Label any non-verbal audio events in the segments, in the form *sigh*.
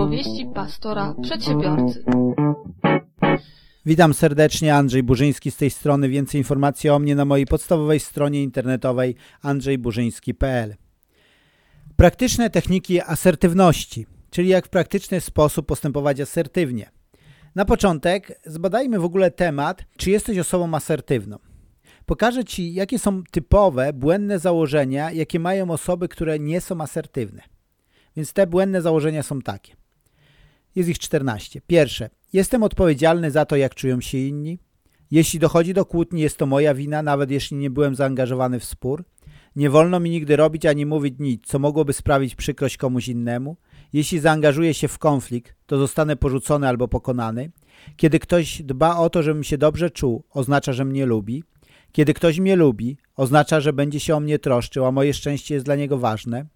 Opowieści pastora przedsiębiorcy. Witam serdecznie, Andrzej Burzyński z tej strony. Więcej informacji o mnie na mojej podstawowej stronie internetowej andrzejburzyński.pl. Praktyczne techniki asertywności, czyli jak w praktyczny sposób postępować asertywnie. Na początek zbadajmy w ogóle temat, czy jesteś osobą asertywną. Pokażę Ci, jakie są typowe, błędne założenia, jakie mają osoby, które nie są asertywne. Więc te błędne założenia są takie. Jest ich 14. Pierwsze. Jestem odpowiedzialny za to, jak czują się inni. Jeśli dochodzi do kłótni, jest to moja wina, nawet jeśli nie byłem zaangażowany w spór. Nie wolno mi nigdy robić ani mówić nic, co mogłoby sprawić przykrość komuś innemu. Jeśli zaangażuję się w konflikt, to zostanę porzucony albo pokonany. Kiedy ktoś dba o to, żebym się dobrze czuł, oznacza, że mnie lubi. Kiedy ktoś mnie lubi, oznacza, że będzie się o mnie troszczył, a moje szczęście jest dla niego ważne.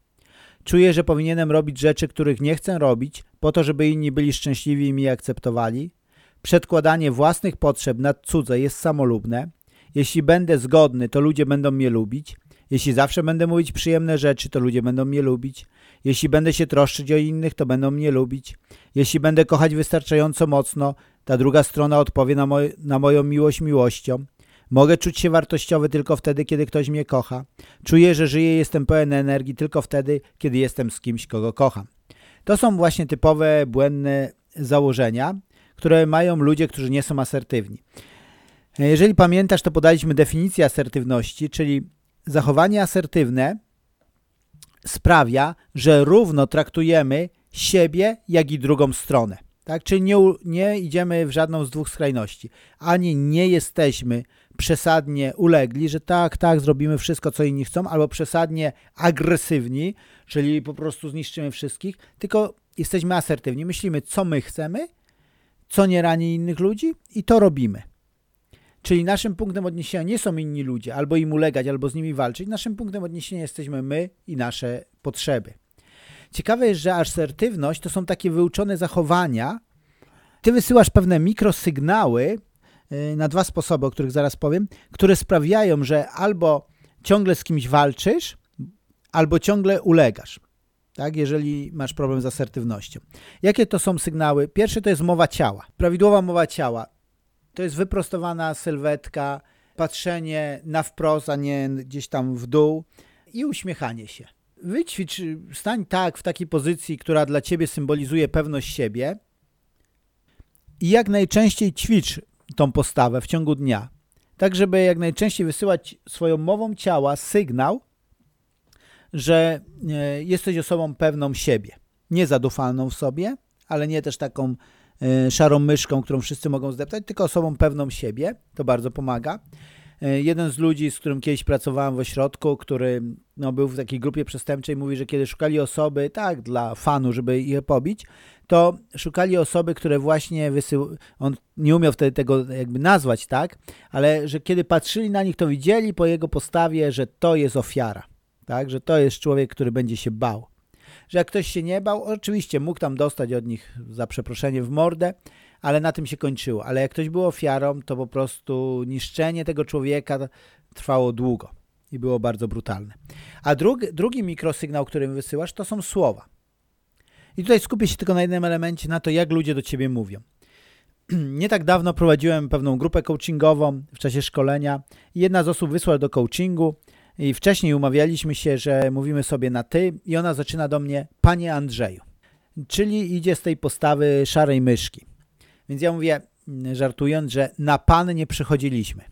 Czuję, że powinienem robić rzeczy, których nie chcę robić, po to, żeby inni byli szczęśliwi i mnie akceptowali. Przedkładanie własnych potrzeb nad cudze jest samolubne. Jeśli będę zgodny, to ludzie będą mnie lubić. Jeśli zawsze będę mówić przyjemne rzeczy, to ludzie będą mnie lubić. Jeśli będę się troszczyć o innych, to będą mnie lubić. Jeśli będę kochać wystarczająco mocno, ta druga strona odpowie na, moj na moją miłość miłością. Mogę czuć się wartościowy tylko wtedy, kiedy ktoś mnie kocha. Czuję, że żyję, jestem pełen energii tylko wtedy, kiedy jestem z kimś, kogo kocham. To są właśnie typowe błędne założenia, które mają ludzie, którzy nie są asertywni. Jeżeli pamiętasz, to podaliśmy definicję asertywności, czyli zachowanie asertywne sprawia, że równo traktujemy siebie, jak i drugą stronę. Tak? Czyli nie, nie idziemy w żadną z dwóch skrajności. Ani nie jesteśmy przesadnie ulegli, że tak, tak, zrobimy wszystko, co inni chcą, albo przesadnie agresywni, czyli po prostu zniszczymy wszystkich, tylko jesteśmy asertywni, myślimy, co my chcemy, co nie rani innych ludzi i to robimy. Czyli naszym punktem odniesienia nie są inni ludzie, albo im ulegać, albo z nimi walczyć. Naszym punktem odniesienia jesteśmy my i nasze potrzeby. Ciekawe jest, że asertywność to są takie wyuczone zachowania. Ty wysyłasz pewne mikrosygnały na dwa sposoby, o których zaraz powiem, które sprawiają, że albo ciągle z kimś walczysz, albo ciągle ulegasz. Tak, jeżeli masz problem z asertywnością. Jakie to są sygnały? Pierwszy to jest mowa ciała. Prawidłowa mowa ciała. To jest wyprostowana sylwetka, patrzenie na wprost, a nie gdzieś tam w dół i uśmiechanie się wyćwicz, stań tak w takiej pozycji, która dla ciebie symbolizuje pewność siebie i jak najczęściej ćwicz tą postawę w ciągu dnia, tak żeby jak najczęściej wysyłać swoją mową ciała sygnał, że e, jesteś osobą pewną siebie. Nie zadufalną w sobie, ale nie też taką e, szarą myszką, którą wszyscy mogą zdeptać, tylko osobą pewną siebie. To bardzo pomaga. E, jeden z ludzi, z którym kiedyś pracowałem w ośrodku, który no, był w takiej grupie przestępczej, mówi, że kiedy szukali osoby, tak, dla fanu, żeby je pobić, to szukali osoby, które właśnie wysył... on nie umiał wtedy tego jakby nazwać, tak, ale że kiedy patrzyli na nich, to widzieli po jego postawie, że to jest ofiara, tak, że to jest człowiek, który będzie się bał. Że jak ktoś się nie bał, oczywiście mógł tam dostać od nich za przeproszenie w mordę, ale na tym się kończyło. Ale jak ktoś był ofiarą, to po prostu niszczenie tego człowieka trwało długo i było bardzo brutalne. A drugi, drugi mikrosygnał, który wysyłasz, to są słowa. I tutaj skupię się tylko na jednym elemencie, na to, jak ludzie do ciebie mówią. *clears throat* Nie tak dawno prowadziłem pewną grupę coachingową w czasie szkolenia jedna z osób wysłała do coachingu i wcześniej umawialiśmy się, że mówimy sobie na ty i ona zaczyna do mnie, panie Andrzeju, czyli idzie z tej postawy szarej myszki. Więc ja mówię, mm, żartując, że na pan nie przychodziliśmy.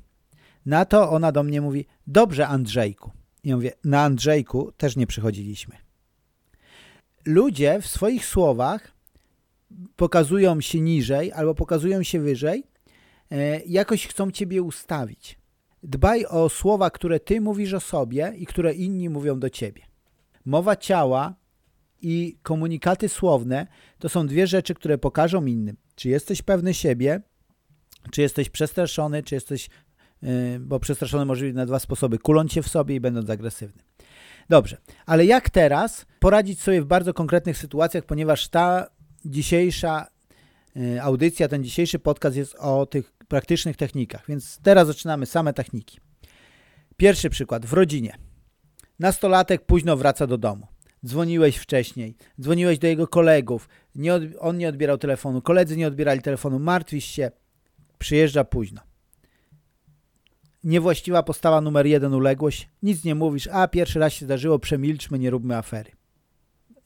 Na to ona do mnie mówi, dobrze Andrzejku. I ja mówię, na Andrzejku też nie przychodziliśmy. Ludzie w swoich słowach pokazują się niżej albo pokazują się wyżej, e, jakoś chcą ciebie ustawić. Dbaj o słowa, które ty mówisz o sobie i które inni mówią do ciebie. Mowa ciała i komunikaty słowne to są dwie rzeczy, które pokażą innym, czy jesteś pewny siebie, czy jesteś przestraszony, czy jesteś, yy, bo przestraszony może być na dwa sposoby, kuląc się w sobie i będąc agresywny. Dobrze, ale jak teraz poradzić sobie w bardzo konkretnych sytuacjach, ponieważ ta dzisiejsza yy, audycja, ten dzisiejszy podcast jest o tych praktycznych technikach, więc teraz zaczynamy same techniki. Pierwszy przykład, w rodzinie. Nastolatek późno wraca do domu. dzwoniłeś wcześniej, dzwoniłeś do jego kolegów, nie on nie odbierał telefonu, koledzy nie odbierali telefonu, martwisz się, przyjeżdża późno. Niewłaściwa postawa numer jeden, uległość, nic nie mówisz, a pierwszy raz się zdarzyło, przemilczmy, nie róbmy afery.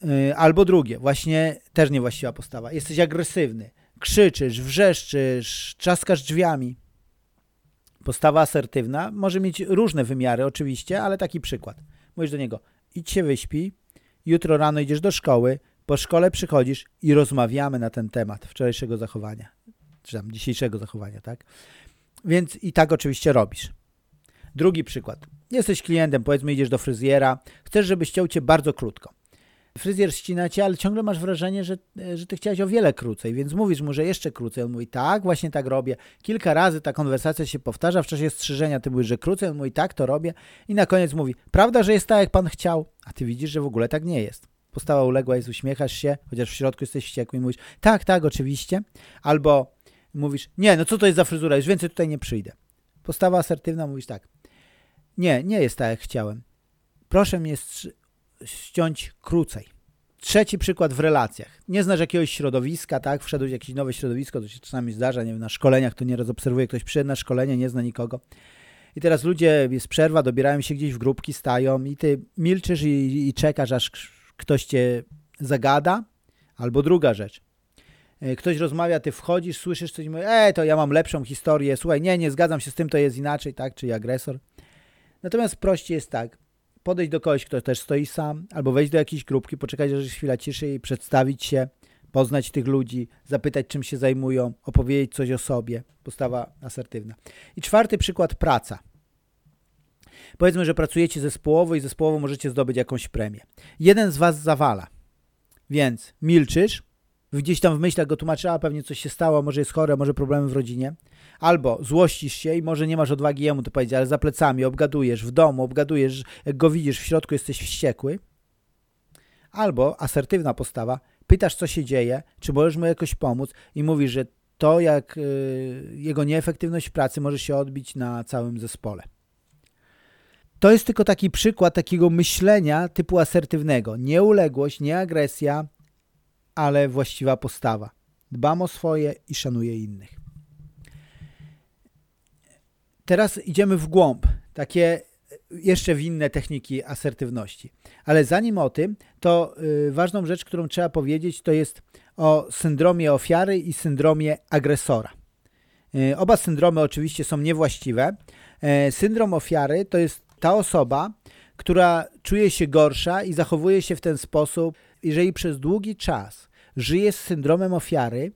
Yy, albo drugie, właśnie też niewłaściwa postawa, jesteś agresywny, krzyczysz, wrzeszczysz, trzaskasz drzwiami. Postawa asertywna może mieć różne wymiary oczywiście, ale taki przykład. Mówisz do niego, idź się wyśpi, jutro rano idziesz do szkoły, po szkole przychodzisz i rozmawiamy na ten temat wczorajszego zachowania, czy tam dzisiejszego zachowania, tak? Więc i tak oczywiście robisz. Drugi przykład. Jesteś klientem, powiedzmy idziesz do fryzjera, chcesz, żeby ściął cię bardzo krótko. Fryzjer ścina cię, ale ciągle masz wrażenie, że, że ty chciałeś o wiele krócej, więc mówisz mu, że jeszcze krócej. On mówi, tak, właśnie tak robię. Kilka razy ta konwersacja się powtarza w czasie strzyżenia. Ty mówisz, że krócej, on mówi, tak, to robię. I na koniec mówi, prawda, że jest tak, jak pan chciał? A ty widzisz, że w ogóle tak nie jest. Postawa uległa jest, uśmiechasz się, chociaż w środku jesteś wściekły i mówisz, tak, tak, oczywiście. Albo mówisz, nie, no co to jest za fryzura, już więcej tutaj nie przyjdę. Postawa asertywna, mówisz tak, nie, nie jest tak, jak chciałem. Proszę mnie ściąć krócej. Trzeci przykład w relacjach. Nie znasz jakiegoś środowiska, tak? Wszedłeś w jakieś nowe środowisko, to się czasami zdarza, nie wiem, na szkoleniach to nieraz obserwuję, ktoś przyszedł na szkolenie, nie zna nikogo. I teraz ludzie, jest przerwa, dobierają się gdzieś w grupki, stają i ty milczysz i, i czekasz, aż ktoś cię zagada. Albo druga rzecz. E, ktoś rozmawia, ty wchodzisz, słyszysz coś i mówisz, ej, to ja mam lepszą historię, słuchaj, nie, nie zgadzam się z tym, to jest inaczej, tak? Czyli agresor. Natomiast prościej jest tak, podejść do kogoś, kto też stoi sam, albo wejść do jakiejś grupki, poczekać, aż chwila ciszy i przedstawić się, poznać tych ludzi, zapytać, czym się zajmują, opowiedzieć coś o sobie. Postawa asertywna. I czwarty przykład, praca. Powiedzmy, że pracujecie zespołowo i zespołowo możecie zdobyć jakąś premię. Jeden z was zawala, więc milczysz, gdzieś tam w myślach go tłumaczy, a pewnie coś się stało, może jest chore, może problemy w rodzinie. Albo złościsz się i może nie masz odwagi jemu to powiedzieć, ale za plecami obgadujesz, w domu obgadujesz, jak go widzisz w środku jesteś wściekły. Albo asertywna postawa, pytasz co się dzieje, czy możesz mu jakoś pomóc i mówisz, że to jak y, jego nieefektywność pracy może się odbić na całym zespole. To jest tylko taki przykład takiego myślenia typu asertywnego. Nie uległość, nie agresja, ale właściwa postawa. Dbam o swoje i szanuję innych. Teraz idziemy w głąb, takie jeszcze w inne techniki asertywności. Ale zanim o tym, to yy, ważną rzecz, którą trzeba powiedzieć, to jest o syndromie ofiary i syndromie agresora. Yy, oba syndromy oczywiście są niewłaściwe. Yy, syndrom ofiary to jest ta osoba, która czuje się gorsza i zachowuje się w ten sposób, jeżeli przez długi czas żyje z syndromem ofiary,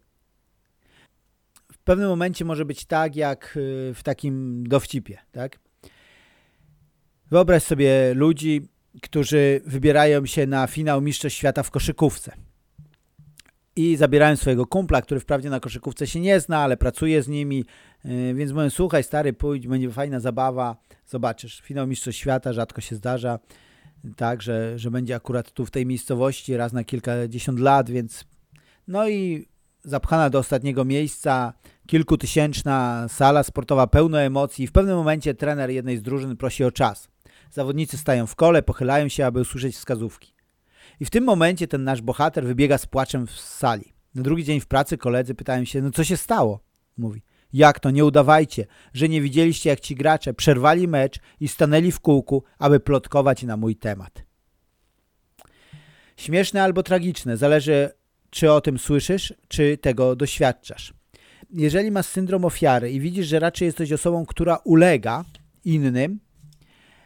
w pewnym momencie może być tak, jak y, w takim dowcipie, tak? Wyobraź sobie ludzi, którzy wybierają się na finał Mistrzostw Świata w koszykówce i zabierają swojego kumpla, który wprawdzie na koszykówce się nie zna, ale pracuje z nimi, y, więc mówią, słuchaj stary, pójdź, będzie fajna zabawa, zobaczysz, finał Mistrzostw Świata rzadko się zdarza, tak, że, że będzie akurat tu w tej miejscowości raz na kilkadziesiąt lat, więc no i zapchana do ostatniego miejsca, kilkutysięczna sala sportowa, pełno emocji. W pewnym momencie trener jednej z drużyn prosi o czas. Zawodnicy stają w kole, pochylają się, aby usłyszeć wskazówki. I w tym momencie ten nasz bohater wybiega z płaczem z sali. Na drugi dzień w pracy koledzy pytają się, no co się stało? Mówi, jak to, nie udawajcie, że nie widzieliście jak ci gracze przerwali mecz i stanęli w kółku, aby plotkować na mój temat. Śmieszne albo tragiczne, zależy czy o tym słyszysz, czy tego doświadczasz. Jeżeli masz syndrom ofiary i widzisz, że raczej jesteś osobą, która ulega innym,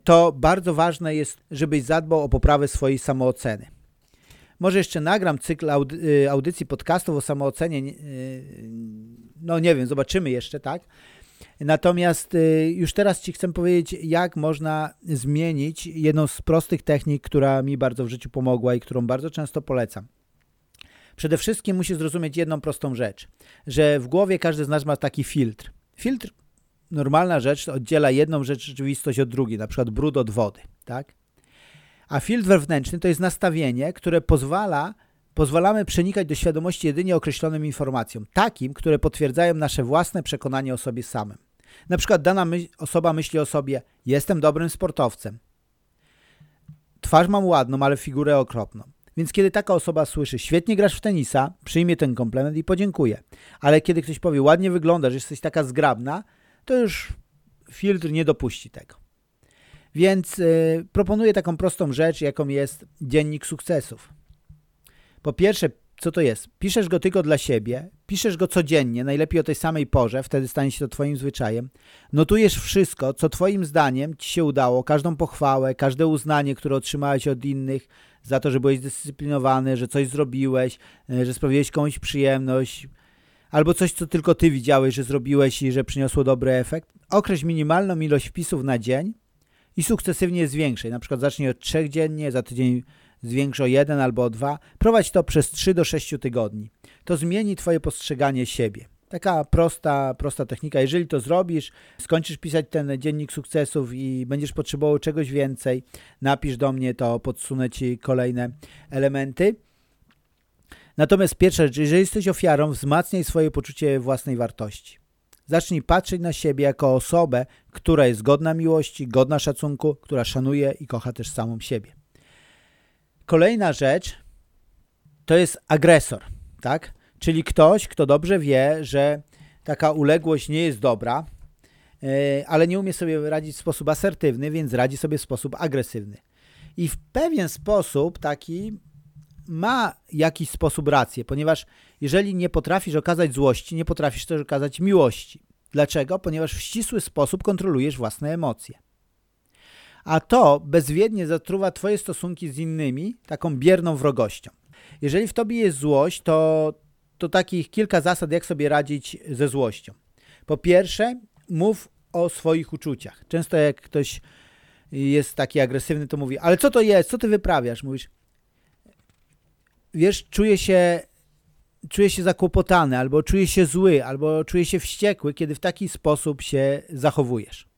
to bardzo ważne jest, żebyś zadbał o poprawę swojej samooceny. Może jeszcze nagram cykl y, audycji podcastów o samoocenie. Y, no nie wiem, zobaczymy jeszcze, tak? Natomiast y, już teraz Ci chcę powiedzieć, jak można zmienić jedną z prostych technik, która mi bardzo w życiu pomogła i którą bardzo często polecam. Przede wszystkim musi zrozumieć jedną prostą rzecz, że w głowie każdy z nas ma taki filtr. Filtr, normalna rzecz, oddziela jedną rzecz rzeczywistość od drugiej, na przykład brud od wody, tak? A filtr wewnętrzny to jest nastawienie, które pozwala, pozwalamy przenikać do świadomości jedynie określonym informacjom, takim, które potwierdzają nasze własne przekonanie o sobie samym. Na przykład dana osoba myśli o sobie, jestem dobrym sportowcem. twarz mam ładną, ale figurę okropną. Więc kiedy taka osoba słyszy, świetnie grasz w tenisa, przyjmie ten komplement i podziękuje. Ale kiedy ktoś powie, ładnie wyglądasz, jesteś taka zgrabna, to już filtr nie dopuści tego. Więc y, proponuję taką prostą rzecz, jaką jest dziennik sukcesów. Po pierwsze, co to jest? Piszesz go tylko dla siebie, piszesz go codziennie, najlepiej o tej samej porze, wtedy stanie się to Twoim zwyczajem. Notujesz wszystko, co Twoim zdaniem Ci się udało, każdą pochwałę, każde uznanie, które otrzymałeś od innych za to, że byłeś zdyscyplinowany, że coś zrobiłeś, e, że sprawiłeś komuś przyjemność, albo coś, co tylko Ty widziałeś, że zrobiłeś i że przyniosło dobry efekt. Określ minimalną ilość wpisów na dzień i sukcesywnie zwiększaj. Na przykład zacznij od trzech dziennie, za tydzień zwiększ o jeden albo o dwa. Prowadź to przez 3 do 6 tygodni. To zmieni Twoje postrzeganie siebie. Taka prosta, prosta technika. Jeżeli to zrobisz, skończysz pisać ten dziennik sukcesów i będziesz potrzebował czegoś więcej, napisz do mnie, to podsunę Ci kolejne elementy. Natomiast pierwsza rzecz, jeżeli jesteś ofiarą, wzmacniaj swoje poczucie własnej wartości. Zacznij patrzeć na siebie jako osobę, która jest godna miłości, godna szacunku, która szanuje i kocha też samą siebie. Kolejna rzecz to jest agresor, tak? Czyli ktoś, kto dobrze wie, że taka uległość nie jest dobra, e, ale nie umie sobie radzić w sposób asertywny, więc radzi sobie w sposób agresywny. I w pewien sposób taki ma jakiś sposób rację, ponieważ jeżeli nie potrafisz okazać złości, nie potrafisz też okazać miłości. Dlaczego? Ponieważ w ścisły sposób kontrolujesz własne emocje a to bezwiednie zatruwa Twoje stosunki z innymi taką bierną wrogością. Jeżeli w Tobie jest złość, to, to takich kilka zasad, jak sobie radzić ze złością. Po pierwsze, mów o swoich uczuciach. Często jak ktoś jest taki agresywny, to mówi, ale co to jest, co ty wyprawiasz? Mówisz, wiesz, czuję się, czuję się zakłopotany, albo czuję się zły, albo czuję się wściekły, kiedy w taki sposób się zachowujesz.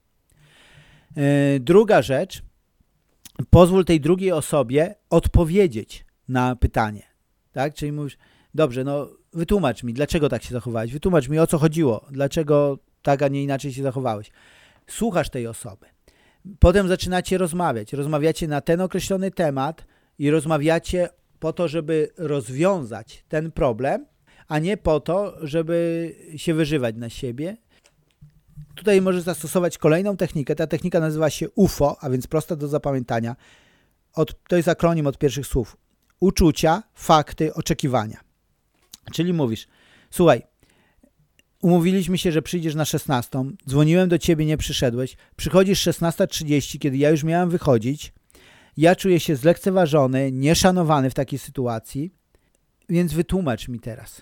E, druga rzecz, pozwól tej drugiej osobie odpowiedzieć na pytanie. Tak? Czyli mówisz, dobrze, no wytłumacz mi, dlaczego tak się zachowałeś, wytłumacz mi, o co chodziło, dlaczego tak, a nie inaczej się zachowałeś. Słuchasz tej osoby. Potem zaczynacie rozmawiać. Rozmawiacie na ten określony temat i rozmawiacie po to, żeby rozwiązać ten problem, a nie po to, żeby się wyżywać na siebie Tutaj możesz zastosować kolejną technikę. Ta technika nazywa się UFO, a więc prosta do zapamiętania. Od, to jest akronim od pierwszych słów. Uczucia, fakty, oczekiwania. Czyli mówisz, słuchaj, umówiliśmy się, że przyjdziesz na 16, dzwoniłem do ciebie, nie przyszedłeś, przychodzisz 16.30, kiedy ja już miałem wychodzić, ja czuję się zlekceważony, nieszanowany w takiej sytuacji, więc wytłumacz mi teraz.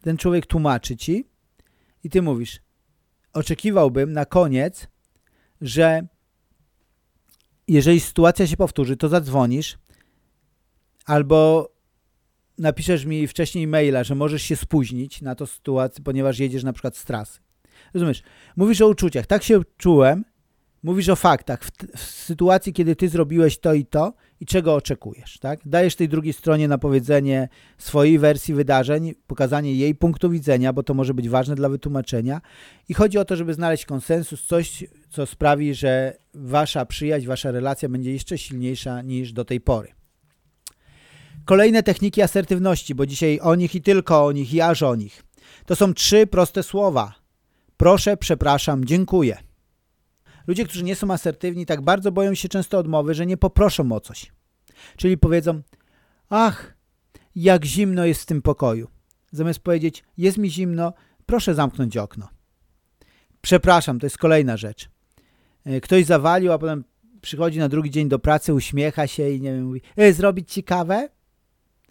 Ten człowiek tłumaczy ci i ty mówisz, oczekiwałbym na koniec, że jeżeli sytuacja się powtórzy, to zadzwonisz albo napiszesz mi wcześniej maila, że możesz się spóźnić na to sytuację, ponieważ jedziesz na przykład z trasy. Rozumiesz? Mówisz o uczuciach. Tak się czułem, mówisz o faktach. W, w, sytuacji, kiedy ty zrobiłeś to i to i czego oczekujesz, tak? Dajesz tej drugiej stronie na powiedzenie swojej wersji wydarzeń, pokazanie jej punktu widzenia, bo to może być ważne dla wytłumaczenia i chodzi o to, żeby znaleźć konsensus, coś, co sprawi, że wasza przyjaźń, wasza relacja będzie jeszcze silniejsza niż do tej pory. Kolejne techniki asertywności, bo dzisiaj o nich i tylko o nich i aż o nich. To są trzy proste słowa. Proszę, przepraszam, dziękuję. Ludzie, którzy nie są asertywni, tak bardzo boją się często odmowy, że nie poproszą o coś. Czyli powiedzą, ach, jak zimno jest w tym pokoju. Zamiast powiedzieć, jest mi zimno, proszę zamknąć okno. Przepraszam, to jest kolejna rzecz. E, ktoś zawalił, a potem przychodzi na drugi dzień do pracy, uśmiecha się i nie wiem, mówi, e, zrobić ci kawę?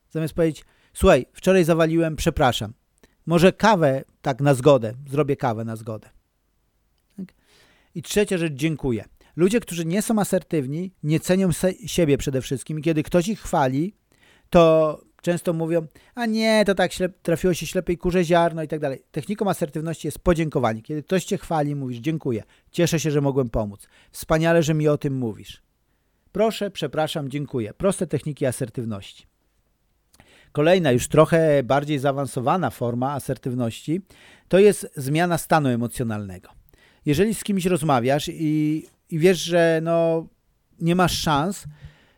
Zamiast powiedzieć, słuchaj, wczoraj zawaliłem, przepraszam. Może kawę tak na zgodę, zrobię kawę na zgodę. I trzecia rzecz, dziękuję. Ludzie, którzy nie są asertywni, nie cenią siebie przede wszystkim kiedy ktoś ich chwali, to często mówią, a nie, to tak trafiło się ślepej kurze ziarno i tak dalej. Techniką asertywności jest podziękowanie. Kiedy ktoś cię chwali, mówisz dziękuję, cieszę się, że mogłem pomóc. Wspaniale, że mi o tym mówisz. Proszę, przepraszam, dziękuję. Proste techniki asertywności. Kolejna, już trochę bardziej zaawansowana forma asertywności to jest zmiana stanu emocjonalnego jeżeli z kimś rozmawiasz i, i wiesz, że no, nie masz szans,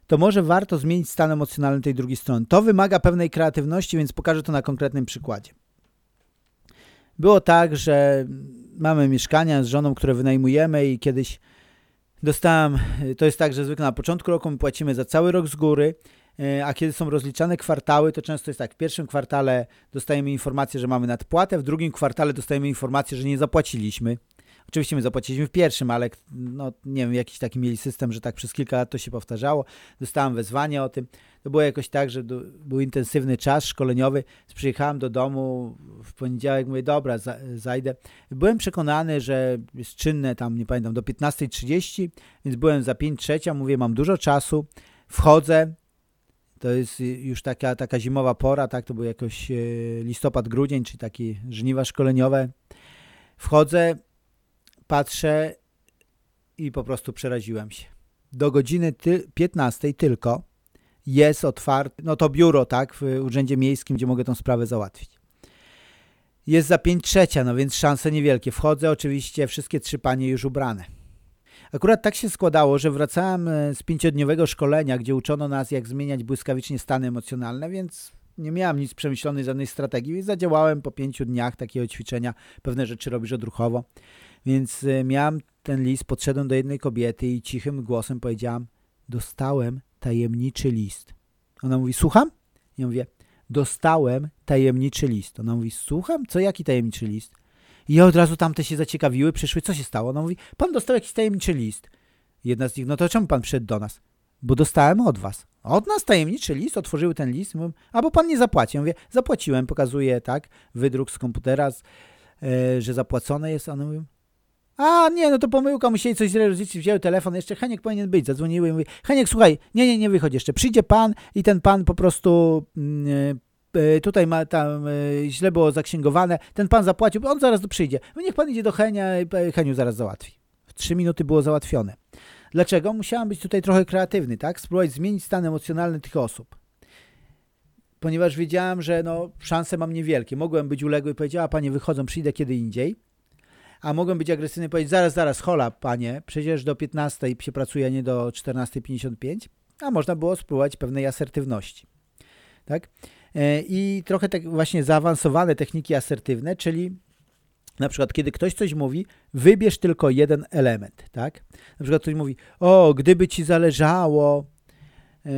to może warto zmienić stan emocjonalny tej drugiej strony. To wymaga pewnej kreatywności, więc pokażę to na konkretnym przykładzie. Było tak, że mamy mieszkania z żoną, które wynajmujemy i kiedyś dostałem, to jest tak, że zwykle na początku roku my płacimy za cały rok z góry, e, a kiedy są rozliczane kwartały, to często jest tak, w pierwszym kwartale dostajemy informację, że mamy nadpłatę, w drugim kwartale dostajemy informację, że nie zapłaciliśmy. Oczywiście my zapłaciliśmy w pierwszym, ale no, nie wiem, jakiś taki mieli system, że tak przez kilka lat to się powtarzało. Dostałem wezwanie o tym. To było jakoś tak, że do, był intensywny czas szkoleniowy. Przyjechałem do domu w poniedziałek, mówię, dobra, za, zajdę. Byłem przekonany, że jest czynne tam, nie pamiętam, do 15.30, więc byłem za 5 trzecia, mówię, mam dużo czasu. Wchodzę, to jest już taka, taka zimowa pora, tak, to był jakoś e, listopad, grudzień, czyli takie żniwa szkoleniowe. Wchodzę, patrzę i po prostu przeraziłem się. Do godziny ty 15 tylko jest otwarte, no to biuro, tak, w Urzędzie Miejskim, gdzie mogę tą sprawę załatwić. Jest za 5 trzecia, no więc szanse niewielkie. Wchodzę, oczywiście wszystkie trzy panie już ubrane. Akurat tak się składało, że wracałem e, z pięciodniowego szkolenia, gdzie uczono nas, jak zmieniać błyskawicznie stany emocjonalne, więc nie miałem nic przemyślonej, żadnej strategii, więc zadziałałem po pięciu dniach takiego ćwiczenia. Pewne rzeczy robisz odruchowo. Więc e, miałem ten list, podszedłem do jednej kobiety i cichym głosem powiedziałam, dostałem tajemniczy list. Ona mówi, słucham? Ja mówię, dostałem tajemniczy list. Ona mówi, słucham? Co, jaki tajemniczy list? I od razu tamte się zaciekawiły, przyszły, co się stało? Ona mówi, pan dostał jakiś tajemniczy list. Jedna z nich, no to czemu pan przyszedł do nas? Bo dostałem od was. Od nas tajemniczy list, otworzyły ten list, mówię, albo pan nie zapłaci. Ja mówię, zapłaciłem, pokazuję, tak, wydruk z komputera, z, e, że zapłacone jest. Ona mówi, a nie, no to pomyłka, musieli coś źle rozliczyć, wzięły telefon, jeszcze Heniek powinien być, zadzwoniły i mówi, Heniek, słuchaj, nie, nie, nie wychodź jeszcze, przyjdzie pan i ten pan po prostu yy, tutaj ma tam yy, źle było zaksięgowane, ten pan zapłacił, on zaraz przyjdzie, niech pan idzie do Henia i Heniu zaraz załatwi. W trzy minuty było załatwione. Dlaczego? Musiałem być tutaj trochę kreatywny, tak? Spróbować zmienić stan emocjonalny tych osób. Ponieważ wiedziałem, że no, szanse mam niewielkie. Mogłem być uległy i powiedziała, panie wychodzą, przyjdę kiedy indziej a mogłem być agresywny i powiedzieć, zaraz, zaraz, hola, panie, przecież do 15 się pracuje, nie do 14.55, a można było spróbować pewnej asertywności. Tak? E, I trochę tak właśnie zaawansowane techniki asertywne, czyli na przykład, kiedy ktoś coś mówi, wybierz tylko jeden element, tak? Na przykład ktoś mówi, o, gdyby ci zależało e,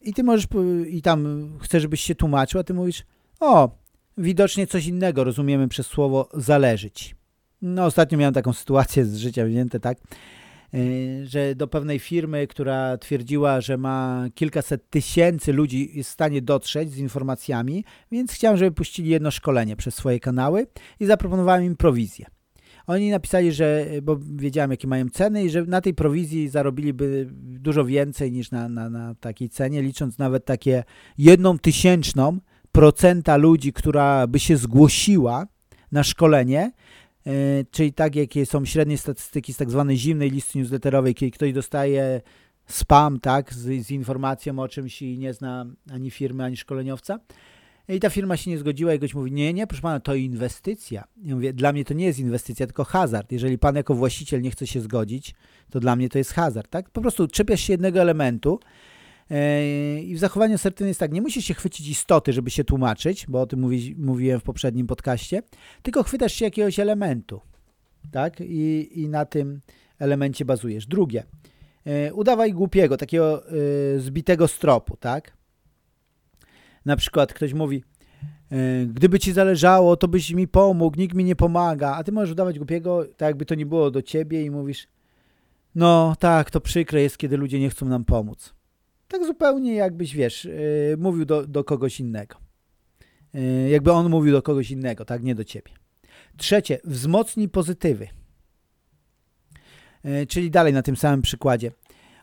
i ty możesz, i tam chcesz, żebyś się tłumaczył, a ty mówisz, o, widocznie coś innego rozumiemy przez słowo zależeć. No, ostatnio miałem taką sytuację z życia wzięte, tak, y, że do pewnej firmy, która twierdziła, że ma kilkaset tysięcy ludzi jest w stanie dotrzeć z informacjami, więc chciałem, żeby puścili jedno szkolenie przez swoje kanały i zaproponowałem im prowizję. Oni napisali, że, bo wiedziałem jakie mają ceny i że na tej prowizji zarobiliby dużo więcej niż na, na, na takiej cenie, licząc nawet takie jedną tysięczną procenta ludzi, która by się zgłosiła na szkolenie, E, czyli tak jakie są średnie statystyki z tak zwanej zimnej listy newsletterowej, kiedy ktoś dostaje spam, tak, z, z, informacją o czymś i nie zna ani firmy, ani szkoleniowca. I ta firma się nie zgodziła i goś mówi, nie, nie, proszę pana, to inwestycja. Ja mówię, dla mnie to nie jest inwestycja, tylko hazard. Jeżeli pan jako właściciel nie chce się zgodzić, to dla mnie to jest hazard, tak? Po prostu czepiasz się jednego elementu, i w zachowaniu asertywnym jest tak, nie musisz się chwycić istoty, żeby się tłumaczyć, bo o tym mówi, mówiłem w poprzednim podcaście, tylko chwytasz się jakiegoś elementu, tak? I, i na tym elemencie bazujesz. Drugie, e, udawaj głupiego, takiego e, zbitego stropu, tak? Na przykład ktoś mówi, e, gdyby ci zależało, to byś mi pomógł, nikt mi nie pomaga, a ty możesz udawać głupiego, tak jakby to nie było do ciebie i mówisz, no tak, to przykre jest, kiedy ludzie nie chcą nam pomóc. Tak zupełnie jakbyś, wiesz, yy, mówił do, do kogoś innego. Yy, jakby on mówił do kogoś innego, tak, nie do ciebie. Trzecie, wzmocnij pozytywy. Yy, czyli dalej na tym samym przykładzie.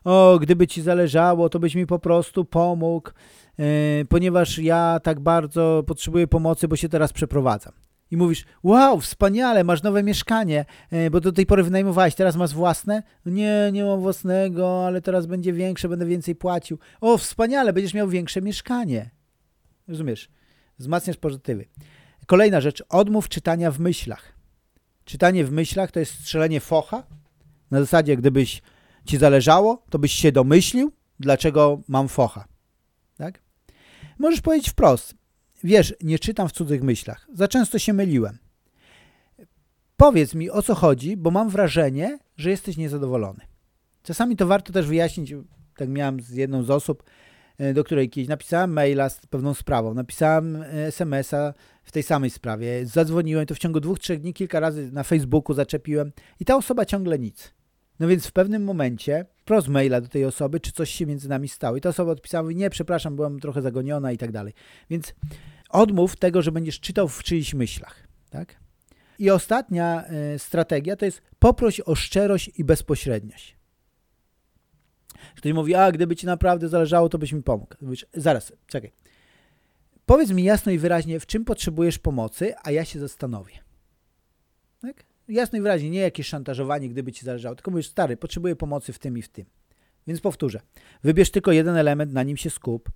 O, gdyby ci zależało, to byś mi po prostu pomógł, ponieważ ja tak bardzo potrzebuję pomocy, bo się teraz przeprowadzam i mówisz, wow, wspaniale, masz nowe mieszkanie, e, bo do tej pory wynajmowałeś, teraz masz własne? Nie, nie mam własnego, ale teraz będzie większe, będę więcej płacił. O, wspaniale, będziesz miał większe mieszkanie. Rozumiesz? Wzmacniasz pozytywy. Kolejna rzecz, odmów czytania w myślach. Czytanie w myślach to jest strzelenie focha. Na zasadzie, gdybyś ci zależało, to byś się domyślił, dlaczego mam focha. Tak? Możesz powiedzieć wprost, wiesz, nie czytam w cudzych myślach, za często się myliłem. Powiedz mi, o co chodzi, bo mam wrażenie, że jesteś niezadowolony. Czasami to warto też wyjaśnić, tak miałem z jedną z osób, e, do której kiedyś napisałem maila z pewną sprawą, napisałem e, smsa w tej samej sprawie, zadzwoniłem, to w ciągu dwóch, trzech dni kilka razy na Facebooku zaczepiłem i ta osoba ciągle nic. No więc w pewnym momencie wprost maila do tej osoby, czy coś się między nami stało. I ta osoba odpisała, mówi, nie, przepraszam, byłam trochę zagoniona i tak dalej. Więc odmów tego, że będziesz czytał w czyichś myślach. Tak? I ostatnia y, strategia to jest poproś o szczerość i bezpośredniość. Ktoś mówi, a gdyby ci naprawdę zależało, to byś mi pomógł. Mówisz, zaraz, czekaj. Powiedz mi jasno i wyraźnie, w czym potrzebujesz pomocy, a ja się zastanowię. Tak? Jasno i wyraźnie, nie jakieś szantażowanie, gdyby ci zależało, tylko mówisz, stary, potrzebuję pomocy w tym i w tym. Więc powtórzę, wybierz tylko jeden element, na nim się skup.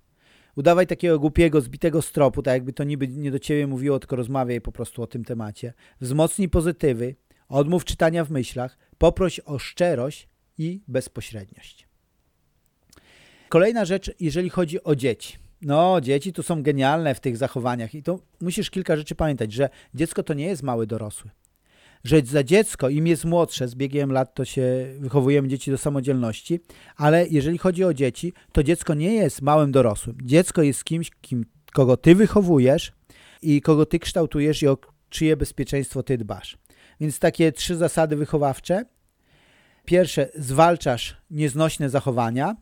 Udawaj takiego głupiego, zbitego stropu, tak jakby to niby nie do ciebie mówiło, tylko rozmawiaj po prostu o tym temacie. Wzmocnij pozytywy, odmów czytania w myślach, poproś o szczerość i bezpośredniość. Kolejna rzecz, jeżeli chodzi o dzieci. No, dzieci tu są genialne w tych zachowaniach i to musisz kilka rzeczy pamiętać, że dziecko to nie jest mały dorosły że za dziecko, im jest młodsze, z biegiem lat to się wychowujemy dzieci do samodzielności, ale jeżeli chodzi o dzieci, to dziecko nie jest małym dorosłym. Dziecko jest kimś, kim, kogo ty wychowujesz i kogo ty kształtujesz i o czyje bezpieczeństwo ty dbasz. Więc takie trzy zasady wychowawcze. Pierwsze, zwalczasz nieznośne zachowania.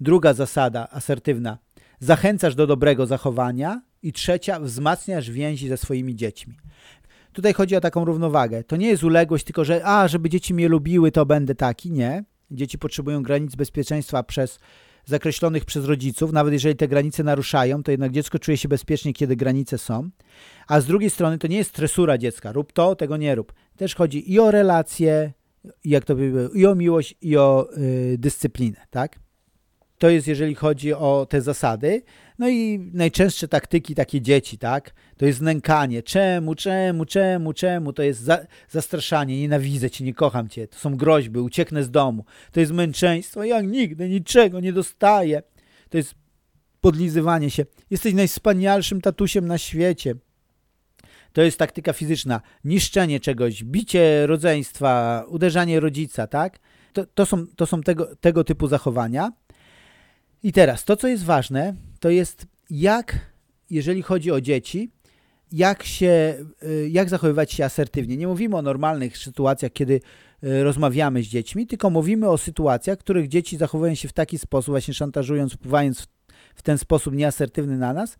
Druga zasada, asertywna, zachęcasz do dobrego zachowania. I trzecia, wzmacniasz więzi ze swoimi dziećmi. Tutaj chodzi o taką równowagę. To nie jest uległość, tylko że a, żeby dzieci mnie lubiły, to będę taki. Nie. Dzieci potrzebują granic bezpieczeństwa przez zakreślonych przez rodziców, nawet jeżeli te granice naruszają, to jednak dziecko czuje się bezpiecznie, kiedy granice są. A z drugiej strony to nie jest stresura dziecka. Rób to, tego nie rób. Też chodzi i o relacje, jak to by było, i o miłość, i o y, dyscyplinę, tak? To jest jeżeli chodzi o te zasady. No i najczęstsze taktyki takie dzieci, tak? To jest nękanie. Czemu, czemu, czemu, czemu? To jest za, zastraszanie. Nienawidzę cię, nie kocham cię. To są groźby, ucieknę z domu. To jest męczeństwo. Ja nigdy niczego nie dostaję. To jest podlizywanie się. Jesteś najwspanialszym tatusiem na świecie. To jest taktyka fizyczna. Niszczenie czegoś, bicie rodzeństwa, uderzanie rodzica, tak? To, to są, to są tego, tego typu zachowania. I teraz, to co jest ważne, to jest jak, jeżeli chodzi o dzieci, jak, się, y, jak zachowywać się asertywnie. Nie mówimy o normalnych sytuacjach, kiedy y, rozmawiamy z dziećmi, tylko mówimy o sytuacjach, w których dzieci zachowują się w taki sposób, właśnie szantażując, wpływając w, ten sposób nieasertywny na nas.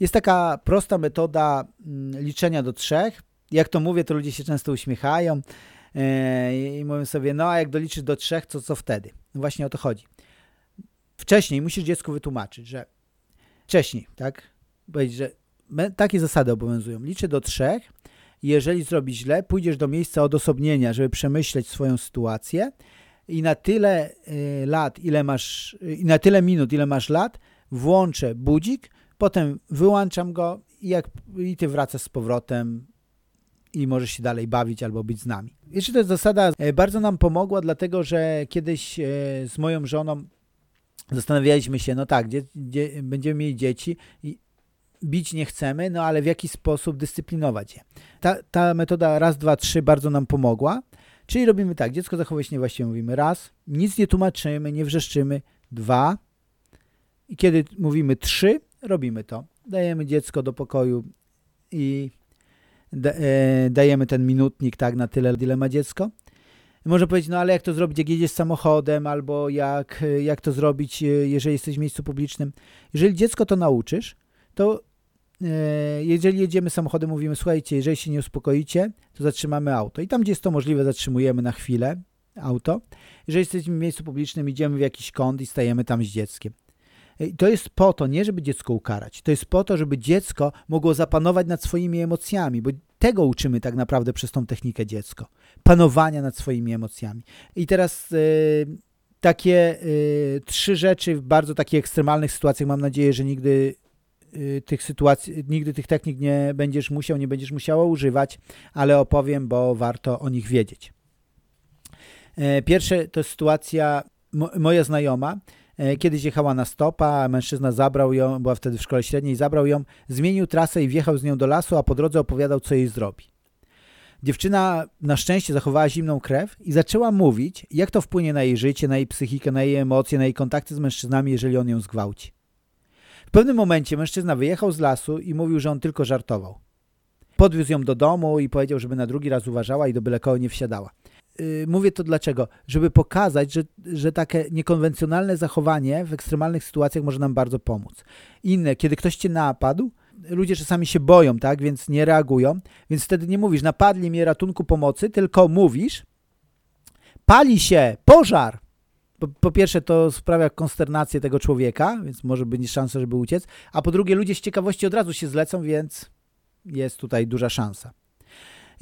Jest taka prosta metoda mm, liczenia do trzech. Jak to mówię, to ludzie się często uśmiechają y, i mówią sobie, no a jak doliczysz do trzech, to co wtedy? Właśnie o to chodzi. Wcześniej musisz dziecku wytłumaczyć, że wcześniej, tak? Powiedzieć, że takie zasady obowiązują. Liczę do trzech. Jeżeli zrobisz źle, pójdziesz do miejsca odosobnienia, żeby przemyśleć swoją sytuację i na tyle y, lat, ile masz, y, i na tyle minut, ile masz lat, włączę budzik, potem wyłączam go i, jak, i ty wracasz z powrotem i możesz się dalej bawić albo być z nami. Jeszcze ta zasada e, bardzo nam pomogła, dlatego że kiedyś e, z moją żoną zastanawialiśmy się, no tak, dzie, dzie, będziemy mieli dzieci i bić nie chcemy, no ale w jaki sposób dyscyplinować je. Ta, ta metoda raz, dwa, trzy bardzo nam pomogła. Czyli robimy tak, dziecko zachowuje się niewłaściwie, mówimy raz, nic nie tłumaczymy, nie wrzeszczymy, dwa i kiedy mówimy trzy, robimy to. Dajemy dziecko do pokoju i e, dajemy ten minutnik tak na tyle, ile ma dziecko. Można powiedzieć, no ale jak to zrobić, jak jedziesz samochodem, albo jak, jak to zrobić, e, jeżeli jesteś w miejscu publicznym. Jeżeli dziecko to nauczysz, to e, jeżeli jedziemy samochodem, mówimy, słuchajcie, jeżeli się nie uspokoicie, to zatrzymamy auto. I tam, gdzie jest to możliwe, zatrzymujemy na chwilę auto. Jeżeli jesteśmy w miejscu publicznym, idziemy w jakiś kąt i stajemy tam z dzieckiem. E, I to jest po to, nie żeby dziecko ukarać, to jest po to, żeby dziecko mogło zapanować nad swoimi emocjami, bo tego uczymy tak naprawdę przez tą technikę dziecko. Panowania nad swoimi emocjami. I teraz y, takie y, trzy rzeczy w bardzo takich ekstremalnych sytuacjach, mam nadzieję, że nigdy y, tych sytuacji, nigdy tych technik nie będziesz musiał, nie będziesz musiała używać, ale opowiem, bo warto o nich wiedzieć. Pierwsze to sytuacja mo, moja znajoma e, kiedyś jechała na stopa, mężczyzna zabrał ją, była wtedy w szkole średniej, zabrał ją, zmienił trasę i wjechał z nią do lasu, a po drodze opowiadał, co jej zrobi. Dziewczyna na szczęście zachowała zimną krew i zaczęła mówić, jak to wpłynie na jej życie, na jej psychikę, na jej emocje, na jej kontakty z mężczyznami, jeżeli on ją zgwałci. W pewnym momencie mężczyzna wyjechał z lasu i mówił, że on tylko żartował. Podwiózł ją do domu i powiedział, żeby na drugi raz uważała i do byle koło nie wsiadała. Yy, mówię to dlaczego? Żeby pokazać, że, że takie niekonwencjonalne zachowanie w ekstremalnych sytuacjach może nam bardzo pomóc. Inne, kiedy ktoś cię napadł, ludzie czasami się boją, tak, więc nie reagują, więc wtedy nie mówisz, napadli mnie ratunku pomocy, tylko mówisz, pali się, pożar. Po, po, pierwsze, to sprawia konsternację tego człowieka, więc może być szansa, żeby uciec, a po drugie, ludzie z ciekawości od razu się zlecą, więc jest tutaj duża szansa.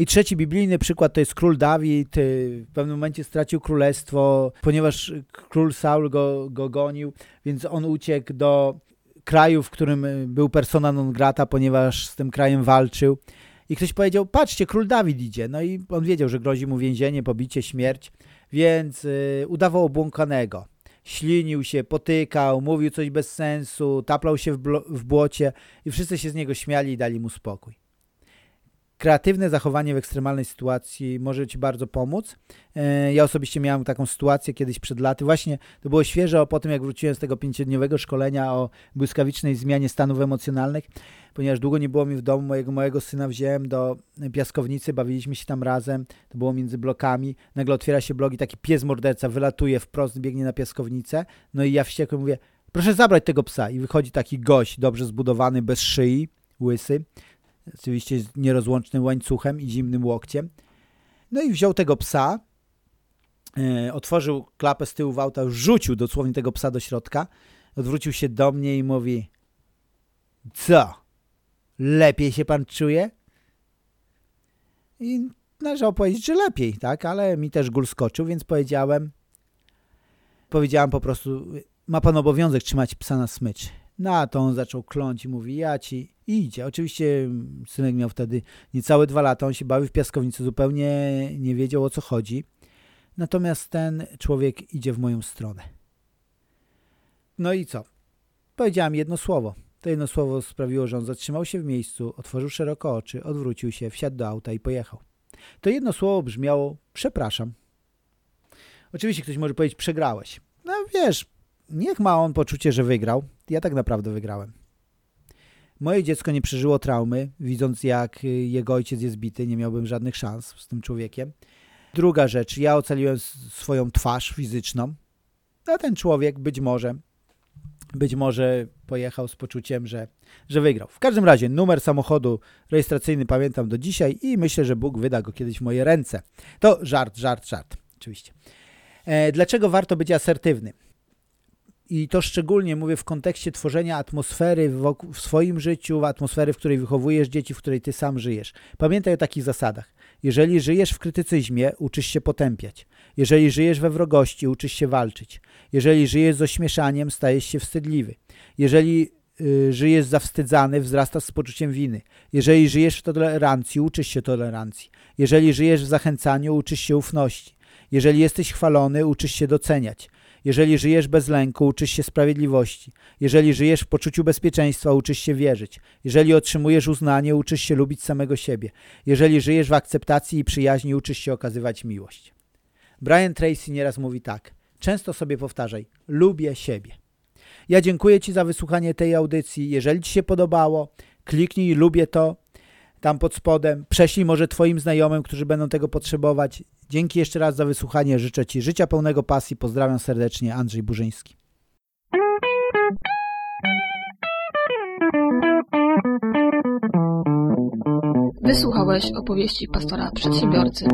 I trzeci biblijny przykład to jest król Dawid. W pewnym momencie stracił królestwo, ponieważ król Saul go, go gonił, więc on uciekł do kraju, w którym był persona non grata, ponieważ z tym krajem walczył. I ktoś powiedział, patrzcie, król Dawid idzie. No i on wiedział, że grozi mu więzienie, pobicie, śmierć, więc y, udawał obłąkanego. Ślinił się, potykał, mówił coś bez sensu, taplał się w, w błocie i wszyscy się z niego śmiali i dali mu spokój kreatywne zachowanie w ekstremalnej sytuacji może Ci bardzo pomóc. E, ja osobiście miałem taką sytuację kiedyś przed laty. Właśnie to było świeże po tym, jak wróciłem z tego pięciodniowego szkolenia o błyskawicznej zmianie stanów emocjonalnych, ponieważ długo nie było mi w domu, mojego syna wziąłem do piaskownicy, bawiliśmy się tam razem, to było między blokami. Nagle otwiera się blok i taki pies morderca wylatuje wprost, biegnie na piaskownicę. No i ja wściekły mówię, proszę zabrać tego psa. I wychodzi taki gość, dobrze zbudowany, bez szyi, łysy oczywiście z nierozłącznym łańcuchem i zimnym łokciem. No i wziął tego psa, e, otworzył klapę z tyłu w auta, rzucił dosłownie tego psa do środka, odwrócił się do mnie i mówi co? Lepiej się pan czuje? I należało powiedzieć, że lepiej, tak? Ale mi też gól skoczył, więc powiedziałem powiedziałem po prostu ma pan obowiązek trzymać psa na smycz. No a to on zaczął kląć i mówi, ja ci idzie. Oczywiście synek miał wtedy niecałe dwa lata, on się bawił w piaskownicy, zupełnie nie wiedział o co chodzi. Natomiast ten człowiek idzie w moją stronę. No i co? Powiedziałem jedno słowo. To jedno słowo sprawiło, że on zatrzymał się w miejscu, otworzył szeroko oczy, odwrócił się, wsiadł do auta i pojechał. To jedno słowo brzmiało przepraszam. Oczywiście ktoś może powiedzieć przegrałeś. No wiesz, niech ma on poczucie, że wygrał. Ja tak naprawdę wygrałem. Moje dziecko nie przeżyło traumy, widząc jak jego ojciec jest bity, nie miałbym żadnych szans z tym człowiekiem. Druga rzecz, ja ocaliłem swoją twarz fizyczną, a ten człowiek być może, być może pojechał z poczuciem, że, że wygrał. W każdym razie numer samochodu rejestracyjny pamiętam do dzisiaj i myślę, że Bóg wyda go kiedyś w moje ręce. To żart, żart, żart, oczywiście. E, dlaczego warto być asertywny? I to szczególnie mówię w kontekście tworzenia atmosfery w swoim życiu, atmosfery, w której wychowujesz dzieci, w której ty sam żyjesz. Pamiętaj o takich zasadach. Jeżeli żyjesz w krytycyzmie, uczysz się potępiać. Jeżeli żyjesz we wrogości, uczysz się walczyć. Jeżeli żyjesz z ośmieszaniem, stajesz się wstydliwy. Jeżeli y, żyjesz zawstydzany, wzrastasz z poczuciem winy. Jeżeli żyjesz w tolerancji, uczysz się tolerancji. Jeżeli żyjesz w zachęcaniu, uczysz się ufności. Jeżeli jesteś chwalony, uczysz się doceniać. Jeżeli żyjesz bez lęku, uczysz się sprawiedliwości. Jeżeli żyjesz w poczuciu bezpieczeństwa, uczysz się wierzyć. Jeżeli otrzymujesz uznanie, uczysz się lubić samego siebie. Jeżeli żyjesz w akceptacji i przyjaźni, uczysz się okazywać miłość. Brian Tracy nieraz mówi tak. Często sobie powtarzaj. Lubię siebie. Ja dziękuję Ci za wysłuchanie tej audycji. Jeżeli Ci się podobało, kliknij lubię to tam pod spodem. Prześlij może Twoim znajomym, którzy będą tego potrzebować. Dzięki jeszcze raz za wysłuchanie. Życzę Ci życia pełnego pasji. Pozdrawiam serdecznie. Andrzej Burzyński. Wysłuchałeś opowieści pastora przedsiębiorcy.